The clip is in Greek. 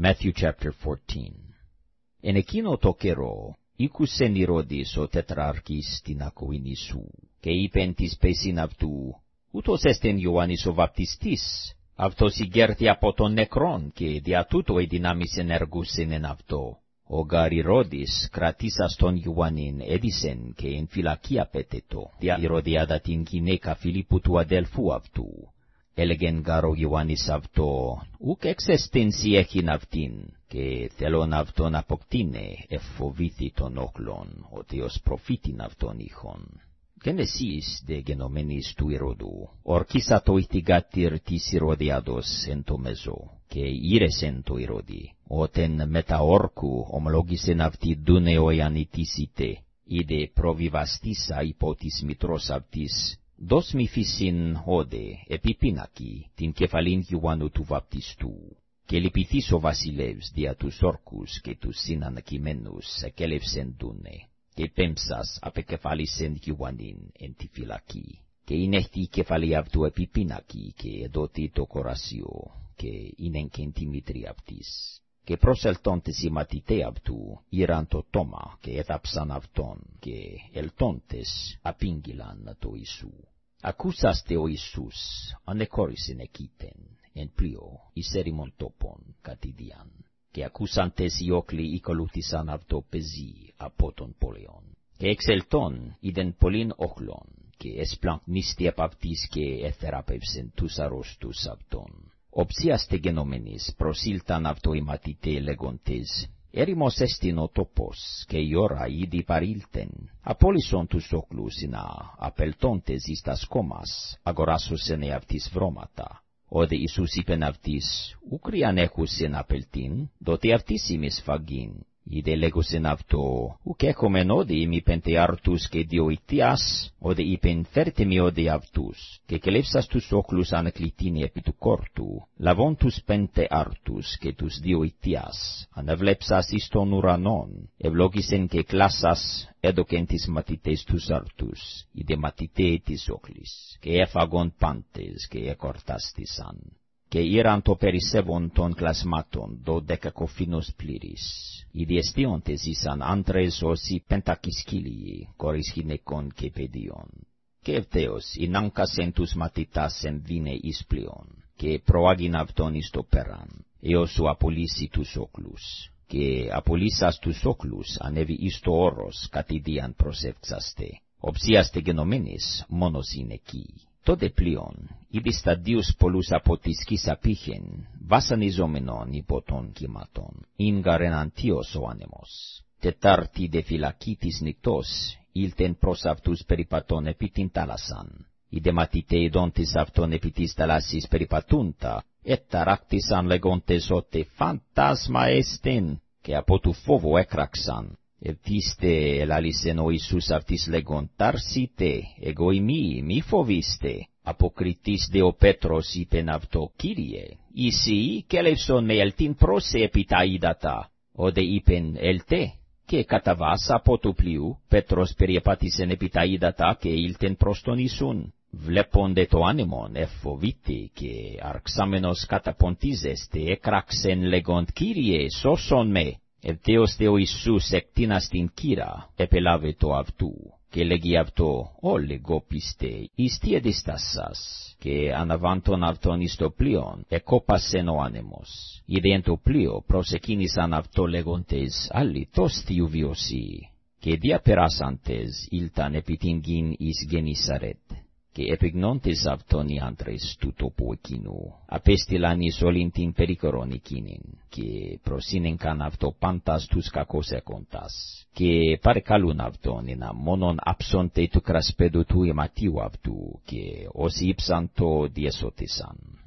Matthew chapter 14. En εκείνο το καιρό, ήκουσεν Ηρώδης ο τετράρχης την ακοήν Ιησού, και είπεν της πέσιν αυτού, ούτως εστεν Ιωάννης ο βαπτιστής, αυτός ηγέρθη από τον νεκρόν, και δια τούτο εδυνάμισεν έργουσεν εν αυτό. Ο γάρ Ηρώδης κρατήσας τον Ιωάννην έδισεν και εν φυλακή απέτετο, δια Ηρωδιάδα την γυναίκα Φιλίππου του αδελφού αυτού, έλεγεν γάρ ο Ιωάννης αυτό, ουκ εξεστήνσι έχειν αυτήν, και θέλον αυτόν αποκτήνε, εφοβήθη τον όχλον, ότι ως προφήτην αυτόν είχον. Κεν εσείς δε γενομένης του Ηρώδου, ορκίσα το ηθιγάτηρ της Ηρωδιάδος εν το μεζό, και ήρεσεν το Ηρώδη, ότεν μετα όρκου ομολόγησεν αυτή δούνε ο εανητήσιτε, είδε προβιβαστήσα υπό της μητρός αυτής, Δώσ' μη φύσιν όδε, επιπίνακι, την κεφαλήν Ιωάννου του βαπτιστού, και λυπηθείς ο βασιλεύς δια τους όρκους και τους συνανακειμένους εκέλευσεν δούνε, και πέμψας απεκεφάλισεν Ιωάννην εν τη φυλακή, και είναι η κεφαλή αυτού επιπίνακι και εδότη το κορασιό, και είναι και τη μήτρη αυτής και προσελτώντες οι μαθητέ αυτού ήραν το τόμα και έθαψαν αυτόν, και ελτώντες απήγγυλαν το Ιησού. Ακούσαστε ο Ιησούς, ανεκόρισεν εκείτεν, εν πλοίο, εις ερημον τόπον, κατηδιάν, και ακούσαντες οι όκλοι οικολούθησαν αυτό πεζί από τον πόλεον. Και εξελτών είδεν πολλήν όχλων, και εσπλαγνίστη απ' αυτής και εθεράπευσεν τους αρρώστους αυτόν οψίαστε γενόμενης προσήλταν αυτό οι μαθητέ λέγοντες, έρημος έστιν ο τόπος, και η ώρα ήδη παρήλθεν. Απόλυσον τους όκλους να απελτώντες εις τας κόμας, αγοράσουσεν αυτής βρώματα. Όδε Ιησούς είπεν αυτής, ουκριαν έχουσεν απελτήν, δότε αυτής ημις φαγήν, Ide legusεν αυτό, ουκ έχομεν όδι ημι πέντε αρτούς και διοητίας, όδι είπεν φέρτε όδι αυτούς, και κελεύσας τους όχλους ανακλητίνη επί του κόρτου, λαβών τους πέντε αρτούς και τους διοητίας, αναβλέψας εις τον ουρανόν, ευλόγησεν και κλάσας, έδωκεν τις μαθητές τους αρτούς, ide μαθητέ της όχλης, και έφαγον πάντες και εκορτάστησαν και ήραν το περισσεύον των κλασμάτων δο δεκακοφίνος πλήρης. Οι διεστίοντες ήσαν άντρες όσοι πεντακισκύλιοι, κορίς γυναικών και παιδίων. Και ευταίως νάγκασεν τους μαθητάς εν δίνε εις πλοίον, και προάγειν αυτόν εις το πέραν, έως σου απολύσει τους όκλους. Και απολύσας τους όκλους ανέβη εις το όρος κατηδίαν προσεύξαστε. Οψίαστε γενομένης μόνος είναι εκεί τότε πλέον, ήδη σταδίους πολλούς από τη σκής απήχεν, βασανιζόμενον υπό των κύματων, ίνγαρ εναντίος ο άνεμος. Τετάρτη δε φυλακή της νυχτός, ήλτεν προς αυτούς περιπατών επί την τάλασσαν. Οι δε μαθητέ δόντες αυτών επί της τάλασσης περιπατούντα, εταράκτησαν λεγόντες ότι φαντάσμα εστεν, και από του φόβο έκραξαν. Ευτίστε ελάλησεν ο Ιησούς αυτής λέγον, ταρσίτε, εγώ ημί, μη φοβήστε. Αποκριτής δε ο Πέτρος είπεν αυτό, Κύριε, εσύ κέλευσον με ελτήν πρόσε επί τα ύδατα. Όδε είπεν, ελτε, και καταβάς από του πλοίου, Πέτρος περιεπάτησεν επί τα ύδατα και ήλτεν προς τον Ιησούν. Βλέποντε το άνεμον εφοβήτε και αρξάμενος καταποντίζεστε, εκράξεν λέγον, Κύριε, σώσον με. Ευταίος δε ο Ιησούς εκτείνας την κύρα, επελάβε το αυτού, και λέγει αυτό, όλοι εγώ πιστε, εις τι εδιστάσας, και αναβάντων αυτόν εις το πλοίον, εκόπασεν ο άνεμος. Είδε εν το πλοίο προσεκίνησαν αυτό λέγοντες, άλλοι τος θείου βιωσί, και διαπεράσαντες ήλταν επί την γην εις Γενισαρέτ και επιγνώντες αυτόν οι άντρες του τόπου εκείνου, απέστειλαν εις όλην την περικορών εκείνην, και προσύνεγκαν αυτό πάντας τους κακός εκόντας, και παρεκαλούν αυτόν να μόνον άψονται του κρασπέδου του αιματίου αυτού, και όσοι ύψαν το διεσώτησαν.